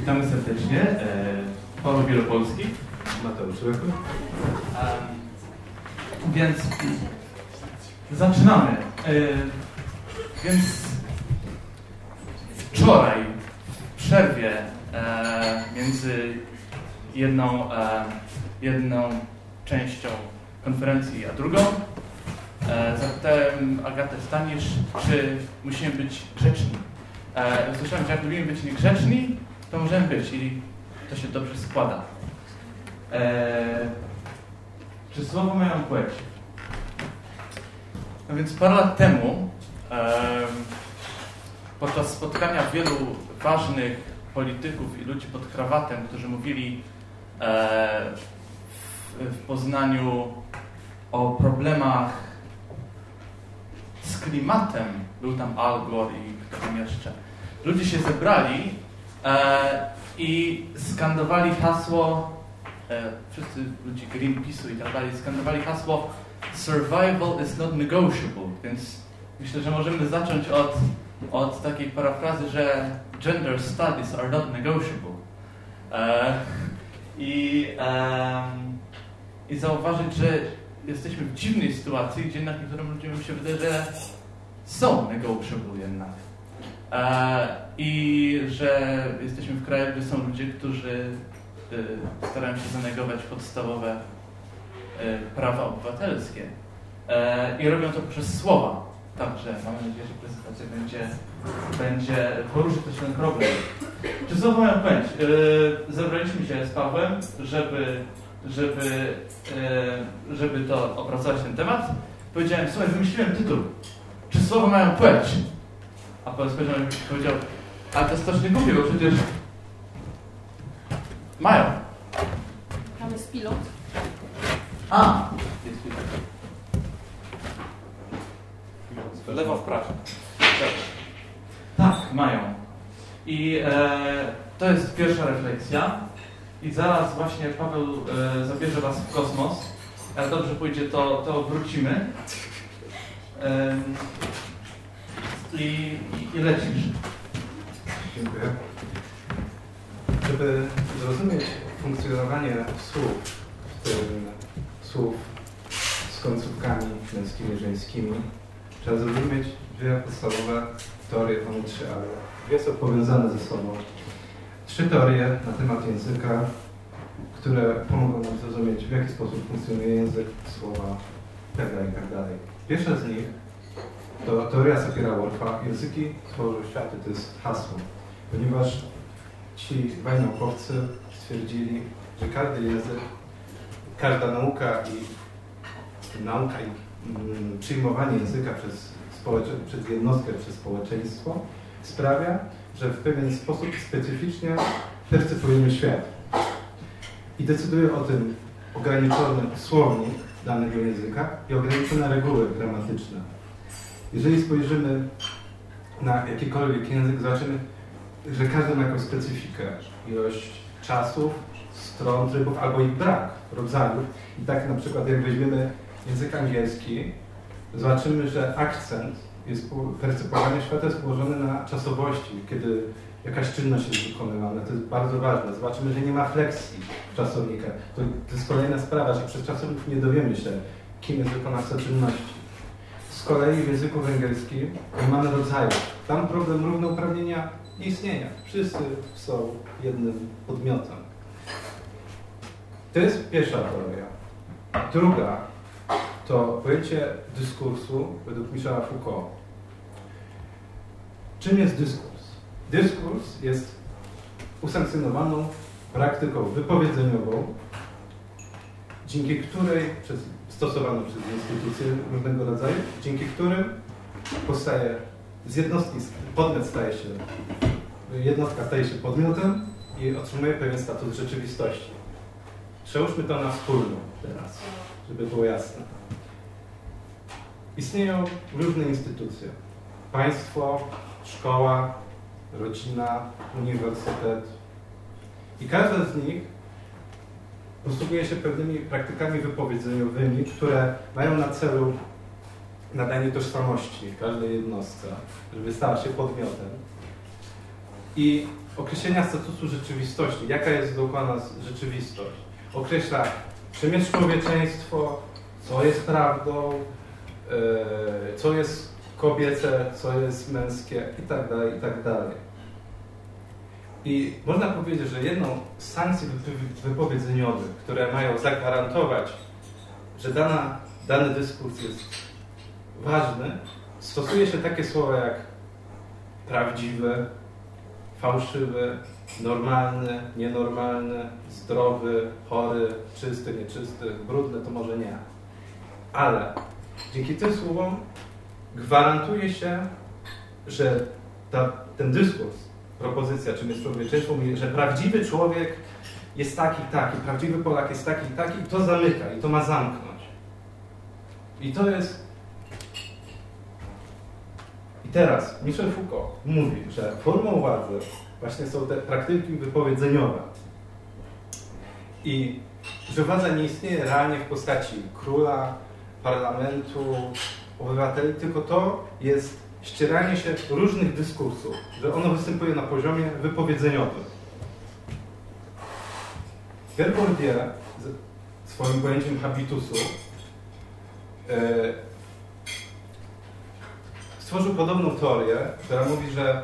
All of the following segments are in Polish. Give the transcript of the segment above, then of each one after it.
Witamy serdecznie. E, Paweł Wielopolski. Mateusz Rychu. Więc zaczynamy. E, Więc wczoraj w przerwie e, między jedną, jedną częścią konferencji a drugą zapytałem Agatę Stanisz, czy musimy być grzeczni. Usłyszałem, że jak lubimy być niegrzeczni, możemy być i to się dobrze składa. E, czy słowo mają płeć? No więc parę lat temu em, podczas spotkania wielu ważnych polityków i ludzi pod krawatem, którzy mówili e, w, w Poznaniu o problemach z klimatem, był tam Al Gore i kto tam jeszcze, ludzie się zebrali i skandowali hasło, e, wszyscy ludzie Greenpeace'u i tak dalej, skandowali hasło Survival is not negotiable, więc myślę, że możemy zacząć od, od takiej parafrazy, że gender studies are not negotiable. E, i, I zauważyć, że jesteśmy w dziwnej sytuacji, gdzie jednak niektórym ludziom się wydaje, że są negotiable jednak. I że jesteśmy w kraju, gdzie są ludzie, którzy y, starają się zanegować podstawowe y, prawa obywatelskie. E, I robią to poprzez słowa. Także mamy nadzieję, że prezentacja będzie, będzie poruszy też ten problem. Czy słowa mają pęć? E, zebraliśmy się z Pawłem, żeby, żeby, żeby to opracować ten temat. Powiedziałem, słuchaj, wymyśliłem tytuł. Czy słowa mają płeć? A Paweł spojrzał i powiedział, ale to jest strasznie głupie, bo przecież mają. Tam jest pilot. A! Jest pilot. Lewo w prawo. Tak, mają. I e, to jest pierwsza refleksja. I zaraz właśnie Paweł e, zabierze Was w kosmos. Jak dobrze pójdzie, to, to wrócimy. Em, i, i, lecisz. Dziękuję. Żeby zrozumieć funkcjonowanie słów, w tym słów z końcówkami męskimi żeńskimi, trzeba zrozumieć dwie podstawowe teorie, mamy trzy, ale dwie są powiązane ze sobą. Trzy teorie na temat języka, które pomogą nam zrozumieć, w jaki sposób funkcjonuje język, słowa itd. itd. Pierwsza z nich to teoria Sapira-Whorfa. Języki tworzą światy, to jest hasło. Ponieważ ci dwaj naukowcy stwierdzili, że każdy język, każda nauka i nauka i mm, przyjmowanie języka przez, przez jednostkę, przez społeczeństwo sprawia, że w pewien sposób specyficznie percypujemy świat. I decyduje o tym ograniczony słownik danego języka i ograniczone reguły gramatyczne. Jeżeli spojrzymy na jakikolwiek język, zobaczymy, że każdy ma jakąś specyfikę, ilość czasów, stron, trybów albo ich brak, rodzajów. I tak na przykład jak weźmiemy język angielski, zobaczymy, że akcent jest percypowanie świata jest położony na czasowości, kiedy jakaś czynność jest wykonywana. To jest bardzo ważne. Zobaczymy, że nie ma fleksji czasownika. To, to jest kolejna sprawa, że przez czasownik nie dowiemy się, kim jest wykonawca czynności. Z kolei w języku węgierskim mamy rodzajów. Tam problem równouprawnienia nie istnieje. Wszyscy są jednym podmiotem. To jest pierwsza teoria. Druga to pojęcie dyskursu według Michela Foucault. Czym jest dyskurs? Dyskurs jest usankcjonowaną praktyką wypowiedzeniową, dzięki której, przez, stosowaną przez instytucje różnego rodzaju, dzięki którym powstaje z jednostki, podmiot staje się, jednostka staje się podmiotem i otrzymuje pewien status rzeczywistości. Przełóżmy to na wspólną teraz, żeby było jasne. Istnieją różne instytucje. Państwo, szkoła, rodzina, uniwersytet. I każda z nich posługuje się pewnymi praktykami wypowiedzeniowymi, które mają na celu nadanie tożsamości każdej jednostce, żeby stała się podmiotem. i określenia statusu rzeczywistości. Jaka jest dokładna rzeczywistość? Określa, czym jest człowieczeństwo, co jest prawdą, e, co jest kobiece, co jest męskie i tak dalej, i można powiedzieć, że jedną z sankcji wypowiedzeniowych, które mają zagwarantować, że dana, dany dyskurs jest ważny, stosuje się takie słowa jak prawdziwy, fałszywy, normalny, nienormalny, zdrowy, chory, czysty, nieczysty, brudny, to może nie. Ale dzięki tym słowom gwarantuje się, że ta, ten dyskurs, propozycja, czym jest człowieczeństwo, że prawdziwy człowiek jest taki, taki, prawdziwy Polak jest taki, taki i to zamyka, i to ma zamknąć. I to jest i teraz Michel Foucault mówi, że formą władzy właśnie są te praktyki wypowiedzeniowe. I że władza nie istnieje realnie w postaci króla, parlamentu, obywateli, tylko to jest ścieranie się różnych dyskursów, że ono występuje na poziomie wypowiedzeniowym. Pierre Bourdieu swoim pojęciem habitusu e, stworzył podobną teorię, która mówi, że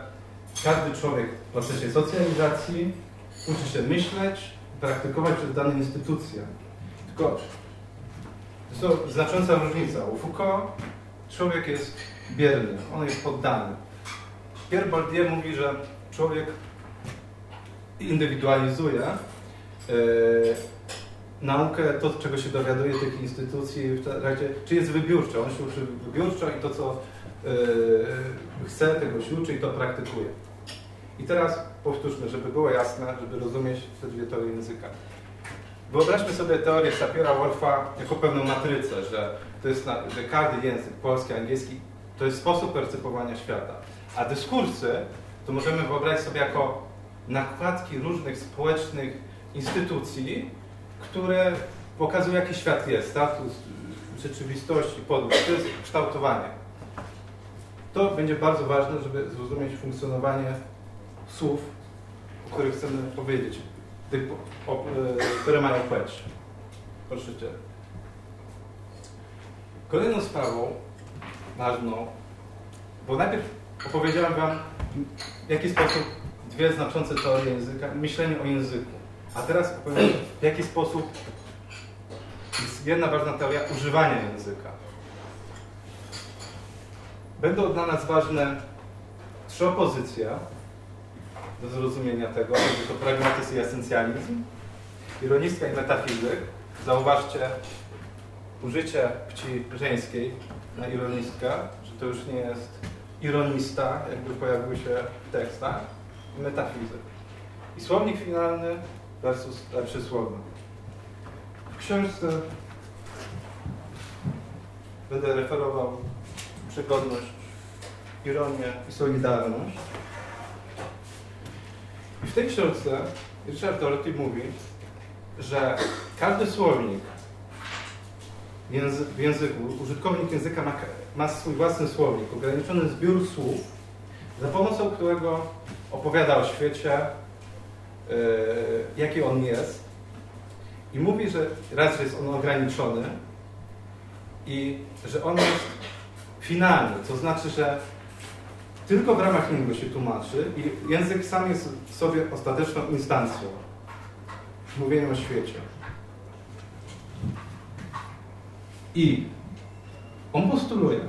każdy człowiek w procesie socjalizacji uczy się myśleć i praktykować przez dane instytucje. Tylko jest to znacząca różnica. U Foucault człowiek jest bierny, on jest poddany. Pierre Bourdieu mówi, że człowiek indywidualizuje yy, naukę, to czego się dowiaduje tych instytucji w trakcie, czy jest wybiórczo, on się uczy wybiórczo i to co Yy, chce, tego się uczy i to praktykuje. I teraz powtórzmy, żeby było jasne, żeby rozumieć te dwie teorie języka. Wyobraźmy sobie teorię Sapiera-Whorfa jako pewną matrycę, że to jest, że każdy język, polski, angielski, to jest sposób percypowania świata. A dyskursy to możemy wyobrazić sobie jako nakładki różnych społecznych instytucji, które pokazują, jaki świat jest, status rzeczywistości, podróż. To jest kształtowanie. To będzie bardzo ważne, żeby zrozumieć funkcjonowanie słów, o których chcemy powiedzieć, o, e, które mają płeć. Proszę Cię. Kolejną sprawą ważną, bo najpierw opowiedziałem Wam, w jaki sposób dwie znaczące teorie języka, myślenie o języku. A teraz opowiem, w jaki sposób jest jedna ważna teoria używania języka. Będą dla nas ważne trzy opozycje do zrozumienia tego. Będzie to pragmatyzm i esencjalizm, ironistka i metafizyk. Zauważcie użycie płci żeńskiej na ironistka, że to już nie jest ironista, jakby pojawił się w tekstach, metafizyk. I słownik finalny versus lepszy słownik. W książce będę referował przegodność, ironię i solidarność. I w tej książce Richard Doherty mówi, że każdy słownik w języku, użytkownik języka ma, ma swój własny słownik, ograniczony zbiór słów, za pomocą którego opowiada o świecie, yy, jaki on jest. I mówi, że raz jest on ograniczony i że on jest finalny, to znaczy, że tylko w ramach niego się tłumaczy i język sam jest w sobie ostateczną instancją mówienia o świecie. I on postuluje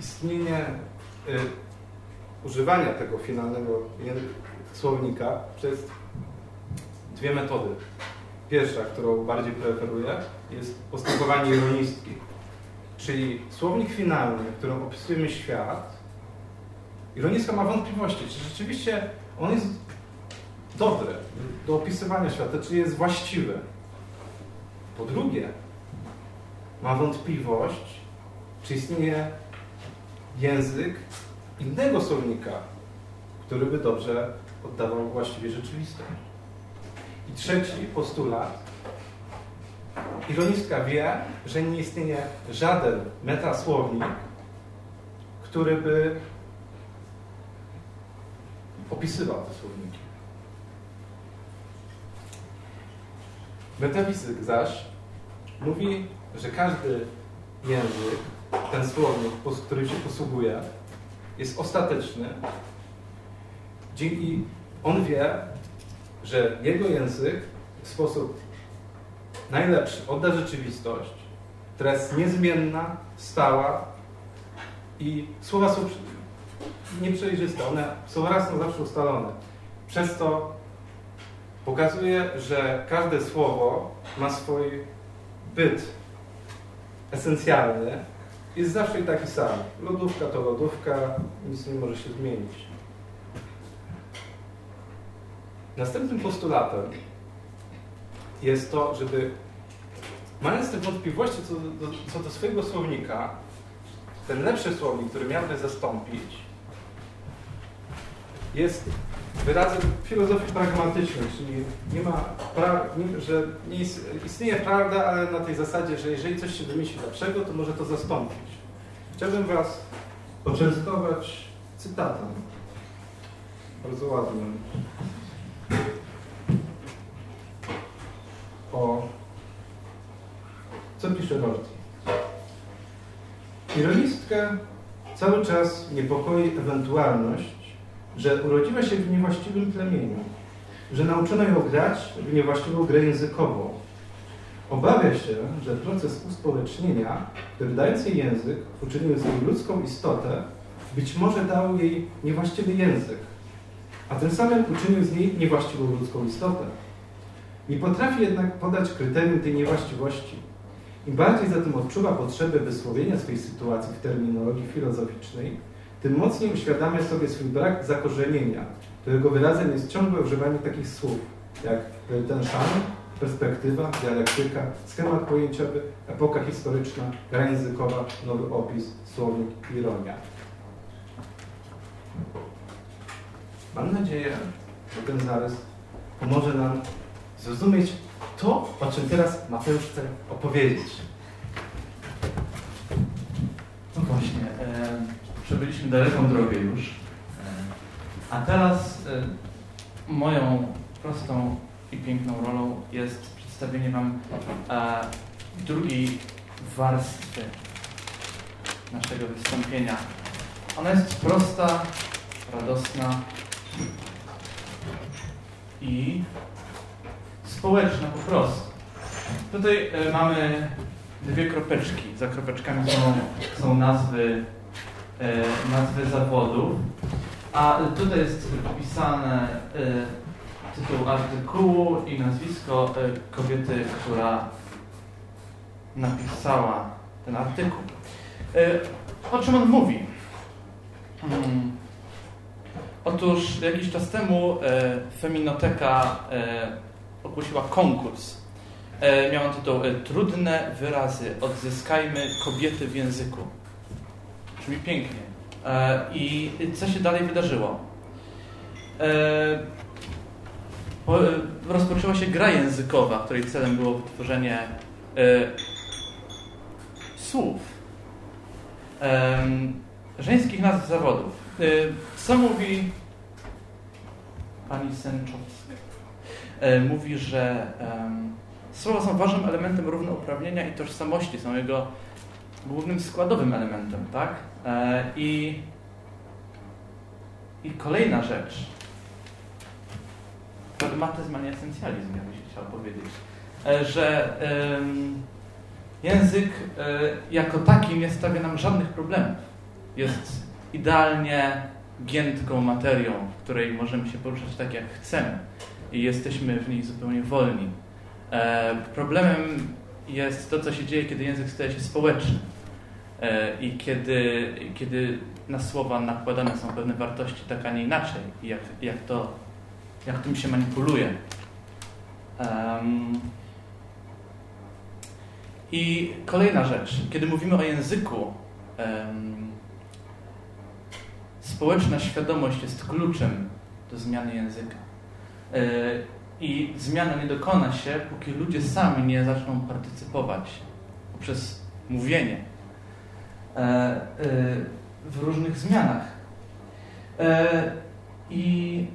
istnienie y, używania tego finalnego słownika przez dwie metody. Pierwsza, którą bardziej preferuję, jest postępowanie ironistki czyli słownik finalny, którym opisujemy świat, Ironiska ma wątpliwości, czy rzeczywiście on jest dobry do opisywania świata, czy jest właściwy. Po drugie, ma wątpliwość, czy istnieje język innego słownika, który by dobrze oddawał właściwie rzeczywistość. I trzeci postulat Ironistka wie, że nie istnieje żaden metasłownik, który by opisywał te słowniki. Metafizyk zaś mówi, że każdy język, ten słownik, który się posługuje, jest ostateczny i on wie, że jego język w sposób najlepszy odda rzeczywistość, która jest niezmienna, stała i słowa są nieprzejrzyste, one są raz na zawsze ustalone. Przez to pokazuje, że każde słowo ma swój byt esencjalny, jest zawsze taki sam. Lodówka to lodówka, nic nie może się zmienić. Następnym postulatem jest to, żeby mając te wątpliwości co do, co do swojego słownika, ten lepszy słownik, który miałby zastąpić, jest wyrazem filozofii pragmatycznej, czyli nie ma, pra, nie, że nie istnieje prawda, ale na tej zasadzie, że jeżeli coś się wymyśli lepszego, to może to zastąpić. Chciałbym Was poczęstować cytatem, bardzo ładnym, o co pisze Rorty. Ironistkę cały czas niepokoi ewentualność, że urodziła się w niewłaściwym plemieniu, że nauczono ją grać w niewłaściwą grę językową. Obawia się, że proces uspołecznienia, który dając jej język, uczynił z niej ludzką istotę, być może dał jej niewłaściwy język, a tym samym uczynił z niej niewłaściwą ludzką istotę. Nie potrafi jednak podać kryterium tej niewłaściwości. Im bardziej zatem odczuwa potrzebę wysłowienia swojej sytuacji w terminologii filozoficznej, tym mocniej uświadamia sobie swój brak zakorzenienia, którego wyrazem jest ciągłe używanie takich słów, jak ten szan, perspektywa, dialektyka, schemat pojęciowy, epoka historyczna, gra językowa, nowy opis, słownik, ironia. Mam nadzieję, że ten zarys pomoże nam zrozumieć to, o czym teraz Mateusz chce opowiedzieć. No właśnie, przebyliśmy daleką drogę już, e, a teraz e, moją prostą i piękną rolą jest przedstawienie Wam e, drugiej warstwy naszego wystąpienia. Ona jest prosta, radosna i społeczna po prostu. Tutaj mamy dwie kropeczki. Za kropeczkami są, są nazwy, nazwy zawodów. A tutaj jest wpisane e, tytuł artykułu i nazwisko kobiety, która napisała ten artykuł. O czym on mówi? Hmm. Otóż jakiś czas temu Feminoteka ogłosiła konkurs. E, miał on tytuł e, Trudne wyrazy. Odzyskajmy kobiety w języku. Brzmi pięknie. E, I co się dalej wydarzyło? Rozpoczęła się gra językowa, której celem było wytworzenie słów żeńskich nazw zawodów. Co mówi pani Sęczowska? E, mówi, że słowa są ważnym elementem równouprawnienia i tożsamości, są jego głównym składowym elementem, tak? E, I, i kolejna rzecz. Pragmatyzm, a nie esencjalizm, jakbyś chciał powiedzieć. E, że język jako taki nie stawia nam żadnych problemów. Jest idealnie giętką materią, w której możemy się poruszać tak, jak chcemy i jesteśmy w niej zupełnie wolni. E, problemem jest to, co się dzieje, kiedy język staje się społeczny e, i kiedy, kiedy na słowa nakładane są pewne wartości tak, a nie inaczej i jak, jak, to, jak tym się manipuluje. Um, I kolejna rzecz, kiedy mówimy o języku, um, społeczna świadomość jest kluczem do zmiany języka. E, I zmiana nie dokona się, póki ludzie sami nie zaczną partycypować poprzez mówienie e, e, w różnych zmianach. I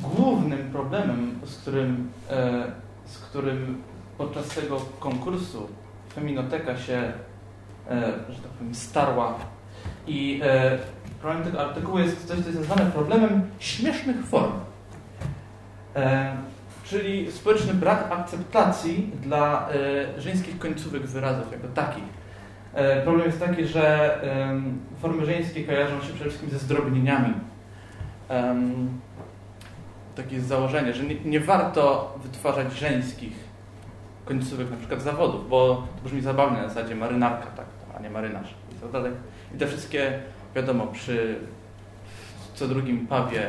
głównym problemem, z którym, e, z którym podczas tego konkursu Feminoteka się, e, że tak powiem, starła i e, problem tego artykułu jest coś, co jest nazwane problemem śmiesznych form. Czyli społeczny brak akceptacji dla żeńskich końcówek wyrazów jako takich. Problem jest taki, że formy żeńskie kojarzą się przede wszystkim ze zdrobnieniami takie jest założenie, że nie, nie, warto wytwarzać żeńskich końcówek na przykład zawodów, bo to brzmi zabawnie na zasadzie marynarka, tak, a nie marynarz i tak dalej. I te wszystkie, wiadomo, przy co drugim pawie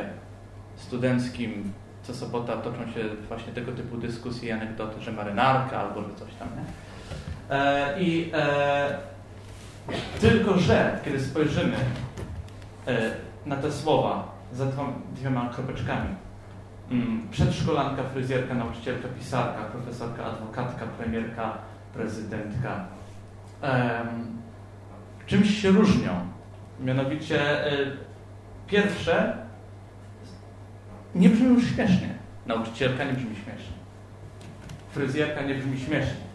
studenckim co sobota toczą się właśnie tego typu dyskusje i anegdoty, że marynarka albo że coś tam, nie? E, I e, tylko, że kiedy spojrzymy e, na te słowa za dwiema kropeczkami, Mm, przedszkolanka, fryzjerka, nauczycielka, pisarka, profesorka, adwokatka, premierka, prezydentka. czymś się różnią. Mianowicie y, pierwsze nie brzmi już śmiesznie. Nauczycielka nie brzmi śmiesznie. Fryzjerka nie brzmi śmiesznie.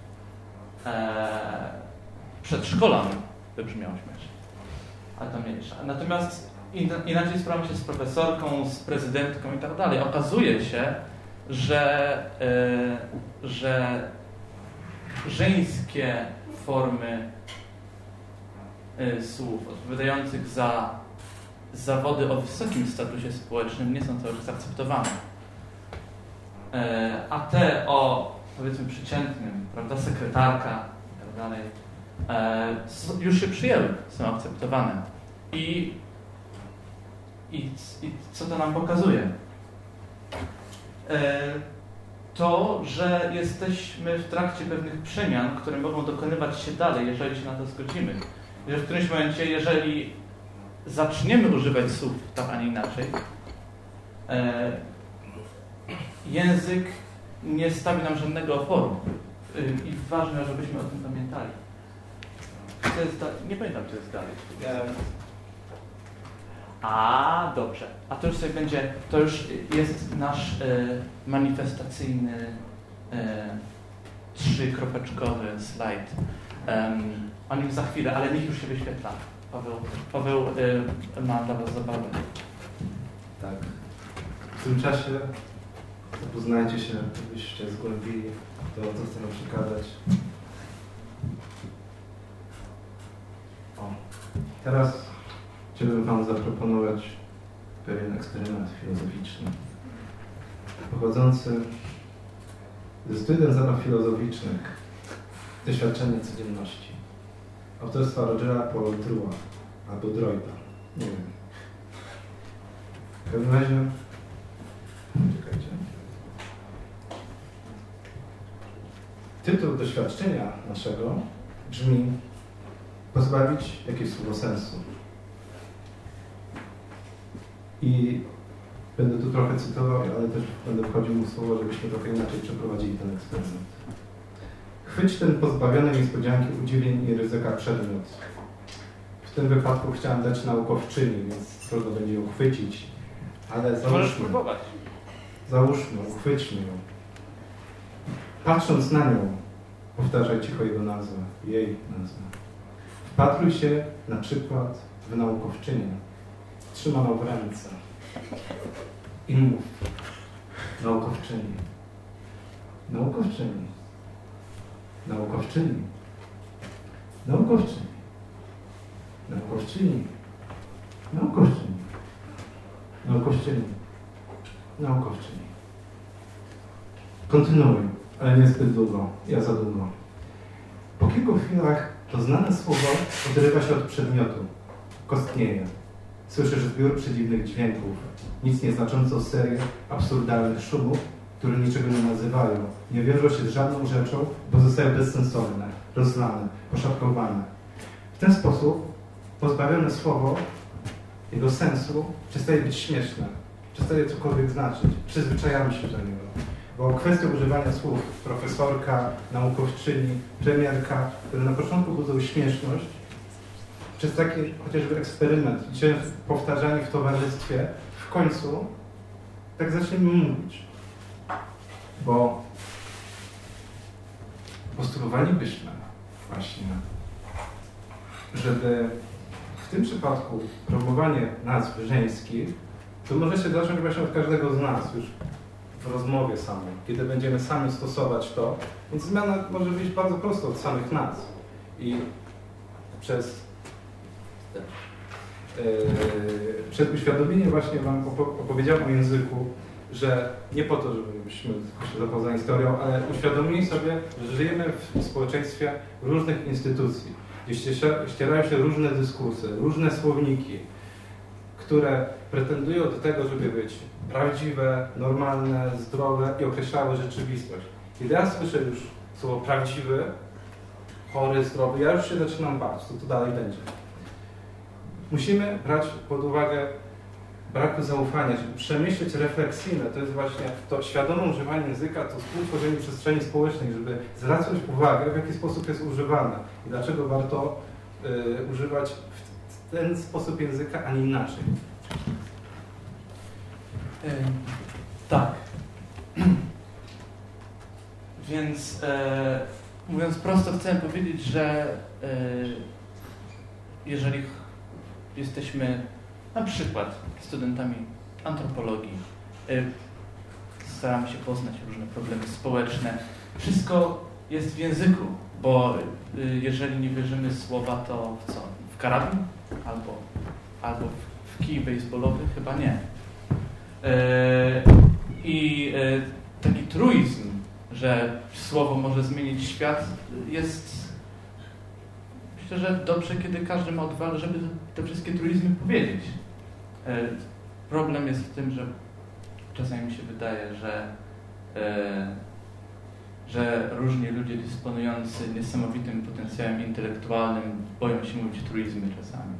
E, przedszkolan by brzmiał śmiesznie. A to mniejsza. Natomiast inaczej sprawa się z profesorką, z prezydentką i tak dalej. Okazuje się, że, yy, że żeńskie formy yy, słów odpowiadających za zawody o wysokim statusie społecznym nie są cały czas akceptowane. Yy, a te o powiedzmy przeciętnym, prawda, sekretarka i tak dalej, już się przyjęły, są akceptowane. I i, I, co to nam pokazuje? E, to, że jesteśmy w trakcie pewnych przemian, które mogą dokonywać się dalej, jeżeli się na to zgodzimy. Że w którymś momencie, jeżeli zaczniemy używać słów tak, a nie inaczej, e, język nie stawi nam żadnego oporu. E, I ważne, żebyśmy o tym pamiętali. To jest nie pamiętam, co jest dalej. A, dobrze. A to już sobie będzie, to już jest nasz y, manifestacyjny y, trzykropeczkowy slajd. Um, o nim za chwilę, ale niech już się wyświetla. Paweł, Paweł y, ma dla Was zabawę. Tak. W tym czasie zapoznajcie się, żebyście zgłębili to, co chcemy przekazać. Teraz Chciałbym Wam zaproponować pewien eksperyment filozoficzny pochodzący ze studium zabaw filozoficznych Doświadczenie codzienności autorstwa Rogera Paul Drua albo Droida, nie wiem. W każdym razie czekajcie. Tytuł doświadczenia naszego brzmi pozbawić jakieś słowo sensu. I będę tu trochę cytował, ale też będę wchodził mu słowo, żebyśmy trochę inaczej przeprowadzili ten eksperyment. Chwyć ten pozbawiony niespodzianki, udziwień i ryzyka przedmiot. W tym wypadku chciałem dać naukowczyni, więc trudno będzie ją chwycić, ale załóżmy. Załóżmy, uchwyćmy ją. Patrząc na nią, powtarzaj cicho jego nazwę, jej nazwę. Wpatruj się na przykład w naukowczynię. Trzymaną w ręce. I mów. Naukowczyni, naukowczyni, naukowczyni, naukowczyni, naukowczyni, naukowczyni, naukowczyni, naukowczyni. Kontynuuj, ale nie zbyt długo, ja za długo. Po kilku chwilach to znane słowo odrywa się od przedmiotu, kostnieje Słyszysz zbiór przedziwnych dźwięków, nic nieznaczącą serię absurdalnych szumów, które niczego nie nazywają, nie wiążą się z żadną rzeczą, bo zostają bezsensowne, rozlane, poszatkowane. W ten sposób pozbawione słowo jego sensu przestaje być śmieszne, przestaje cokolwiek znaczyć. Przyzwyczajamy się do niego. Bo kwestia używania słów profesorka, naukowczyni, premierka, które na początku budzą śmieszność, przez taki chociażby eksperyment, gdzie powtarzanie w towarzystwie w końcu tak zaczniemy mówić. Bo postulowalibyśmy właśnie, żeby w tym przypadku promowanie nazw żeńskich to może się zacząć właśnie od każdego z nas już w rozmowie samej, kiedy będziemy sami stosować to. Więc zmiana może być bardzo prosto od samych nas. I przez, yy, przed uświadomieniem właśnie Wam opowiedziałem o języku, że nie po to, żebyśmy się zapoznali historią, ale uświadomili sobie, że żyjemy w społeczeństwie różnych instytucji, gdzie ścierają się różne dyskursy, różne słowniki, które pretendują do tego, żeby być prawdziwe, normalne, zdrowe i określały rzeczywistość. Kiedy ja słyszę już słowo prawdziwy, chory, zdrowy, ja już się zaczynam bać, co tu dalej będzie. Musimy brać pod uwagę braku zaufania, żeby przemyśleć refleksyjne, to jest właśnie to świadome używanie języka, to współtworzenie przestrzeni społecznej, żeby zwracać uwagę, w jaki sposób jest używane i dlaczego warto y, używać w ten sposób języka, a nie inaczej. tak. Więc e, mówiąc prosto, chcę powiedzieć, że e, jeżeli jesteśmy na przykład studentami antropologii, e, staramy się poznać różne problemy społeczne, wszystko jest w języku, bo e, jeżeli nie wierzymy słowa, to w co? Karabin? Albo, albo w kij baseballowy? Chyba nie. E, I e, taki truizm, że słowo może zmienić świat, jest myślę, że dobrze, kiedy każdy ma odwagę, żeby te wszystkie truizmy powiedzieć. E, problem jest w tym, że czasami mi się wydaje, że, że różni ludzie dysponujący niesamowitym potencjałem intelektualnym boją się mówić truizmy czasami.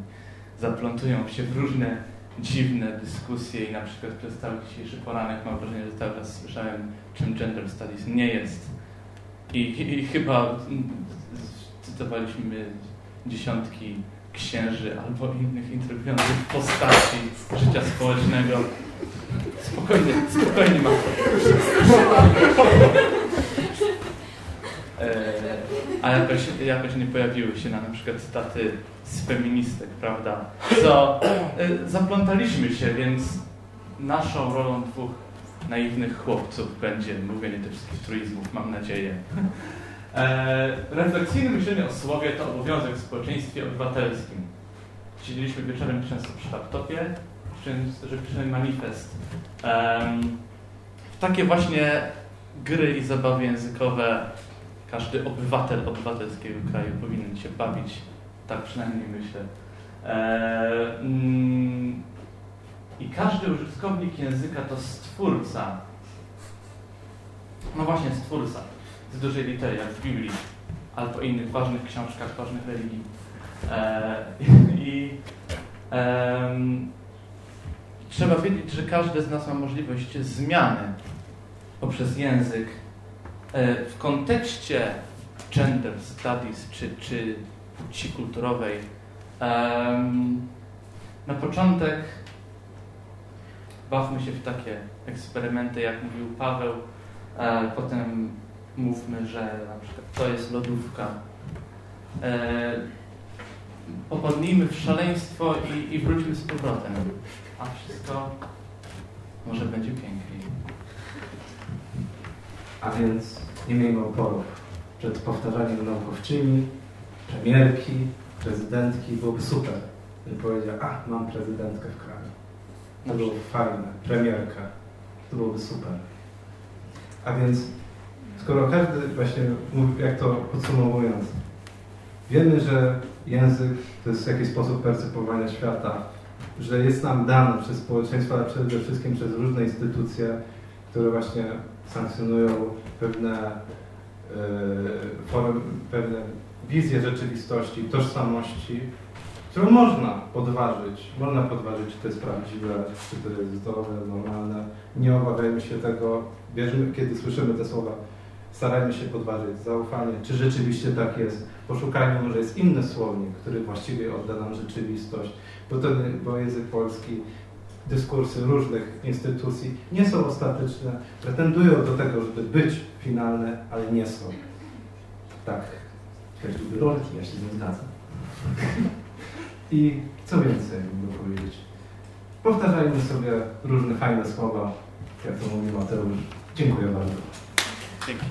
Zaplątują się w różne dziwne dyskusje i na przykład przez cały dzisiejszy poranek mam wrażenie, że cały czas słyszałem, czym gender studies nie jest. I, i, chyba cytowaliśmy dziesiątki księży albo innych intrygujących postaci życia społecznego. Spokojnie, spokojnie mam. E, a jakoś, jakoś nie pojawiły się na, na przykład cytaty z feministek, prawda? Co y, zaplątaliśmy się, więc naszą rolą dwóch naiwnych chłopców będzie mówienie tych wszystkich truizmów, mam nadzieję. E, refleksyjne myślenie o słowie to obowiązek w społeczeństwie obywatelskim. Siedzieliśmy wieczorem często przy laptopie, że piszemy manifest. E, takie właśnie gry i zabawy językowe każdy obywatel obywatelskiego kraju powinien się bawić tak przynajmniej myślę. E, mm, I każdy użytkownik języka to stwórca. No właśnie, stwórca. Z dużej litery, jak w Biblii, albo innych ważnych książkach, ważnych religii. E, I e, trzeba wiedzieć, że każdy z nas ma możliwość zmiany poprzez język w kontekście gender studies czy, czy płci kulturowej. Na początek bawmy się w takie eksperymenty, jak mówił Paweł. E, potem mówmy, że na przykład to jest lodówka. E, popadnijmy w szaleństwo i, i wróćmy z powrotem. A wszystko może będzie piękniej. A więc nie miejmy oporów przed powtarzaniem naukowczyni, premierki, prezydentki, byłoby super. Bym powiedział, a mam prezydentkę w kraju. To byłoby fajne, premierka. To byłoby super. A więc, skoro każdy właśnie, jak to podsumowując, wiemy, że język to jest jakiś sposób percepowania świata, że jest nam dany przez społeczeństwo, ale przede wszystkim przez różne instytucje, które właśnie sankcjonują pewne, yy, formy, pewne wizję rzeczywistości, tożsamości, którą można podważyć. Można podważyć, czy to jest prawdziwe, czy to jest zdrowe, normalne. Nie obawiajmy się tego. Wierzymy, kiedy słyszymy te słowa, starajmy się podważyć zaufanie, czy rzeczywiście tak jest. Poszukajmy, może jest inny słownik, który właściwie odda nam rzeczywistość, bo, to, bo język polski dyskursy różnych instytucji nie są ostateczne, pretendują do tego, żeby być finalne, ale nie są. Tak, ktoś lubi rolki, ja się z zgadzam. I co więcej mógłbym powiedzieć? Powtarzajmy sobie różne fajne słowa, jak to mówił Mateusz. Dziękuję bardzo. Dzięki.